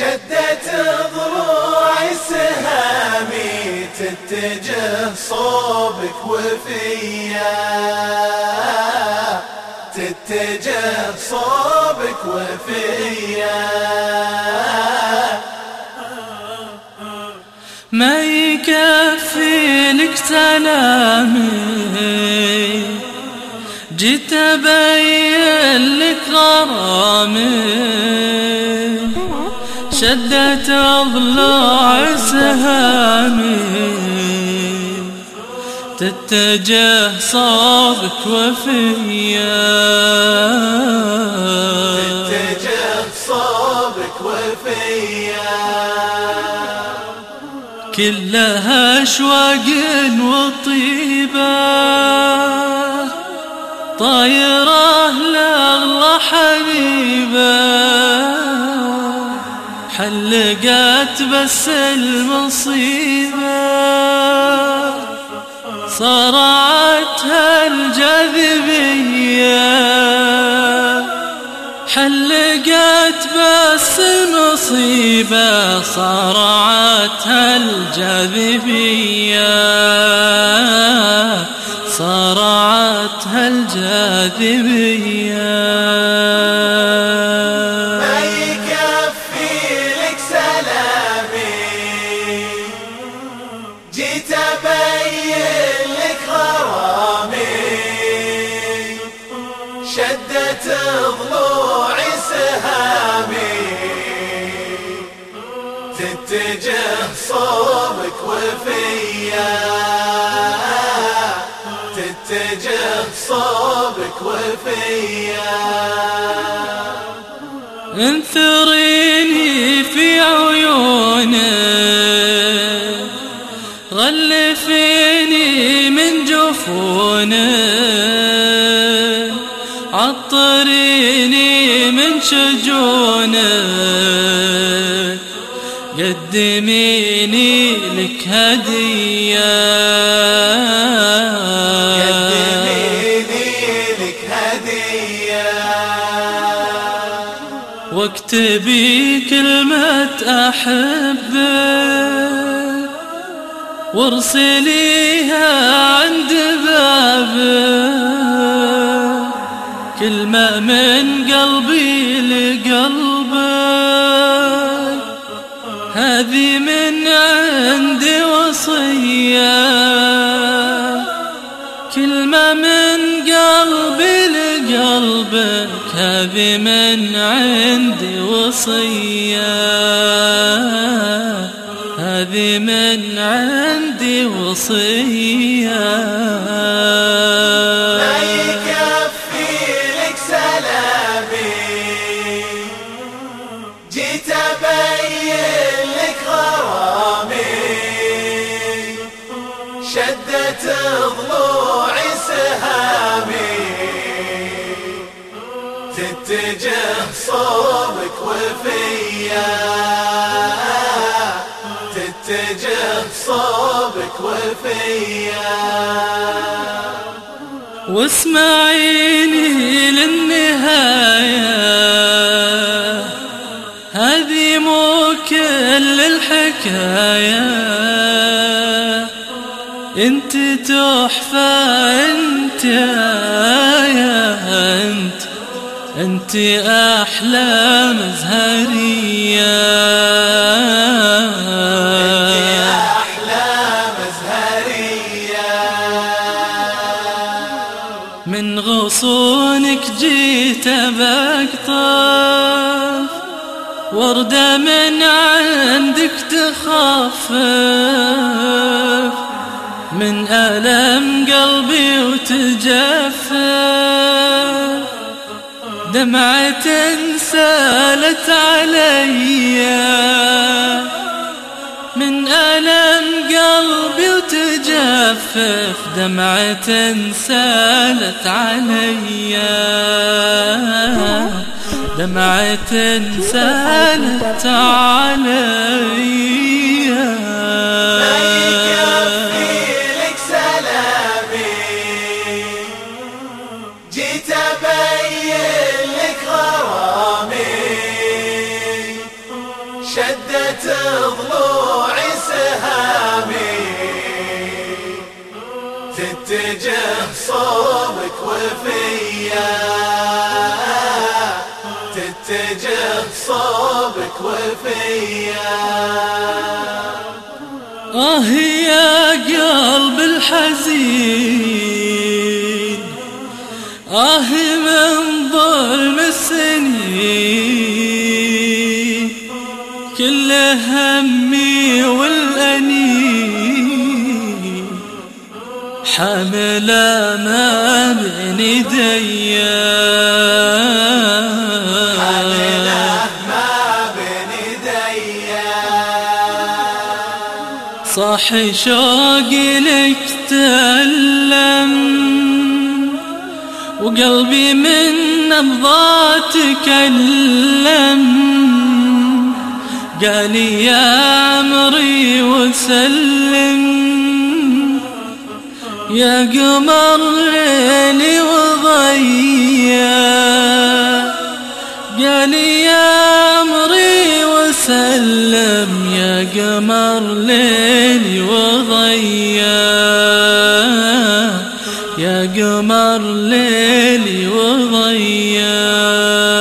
شدت ضلوع سهامي تتجه صوبك وفيا. تتجه صوبك وفيا. ما يكفي لك سلامي جيت أبين لك غرامي. شدت أضلاع سهامي. تتجه صوبك وفيا تتجه صوبك وفيا كلها أشواق وطيبة. طايرة لأغلى حبيبة. حلقت بس المصيبة. صرعتها الجاذبية حلقت بس المصيبة صرعتها الجاذبية صرعتها الجاذبية صوبك وفيا. تتجه صوبك وفيا. انثريني في عيونك غلفيني من جفونك عطريني من شجونك. قدميني لك هدية. قدميني لك هدية واكتبي كلمة أحبك وارسليها عند بابك كلمة من قلبي لقلبك هذه من عندي وصية. كلمة من قلبي لقلبك هذه من عندي وصية. هذه من عندي وصية. شدت ضلوع سهامي. تتجه صوبك وفيا. تتجه صوبك وفيا. واسمعيني للنهاية. هذه مو كل الحكاية انت تحفة انت يا انت. انت أحلى مزهرية. من غصونك جيت بقطف وردة من عندك تخفف من ألم قلبي وتجفى. دمعة سالت علي. من ألم قلبي وتجفف دمعة سالت علي. دمعة سالت علي. شدت ضلوع سهامي. تتجه صوبك وفيا. تتجه صوبك وفيا. آه يا قلب الحزين آه من ظلم السنين. كل همي والأنين. حملة ما بين صاح شوقي لك تألم. وقلبي من نبضات تكلم. قال يا عمري وسلم. يا قمر ليلي وضيا. قال يا عمري وسلم. يا قمر ليلي وضيا. يا قمر ليلي وضيا.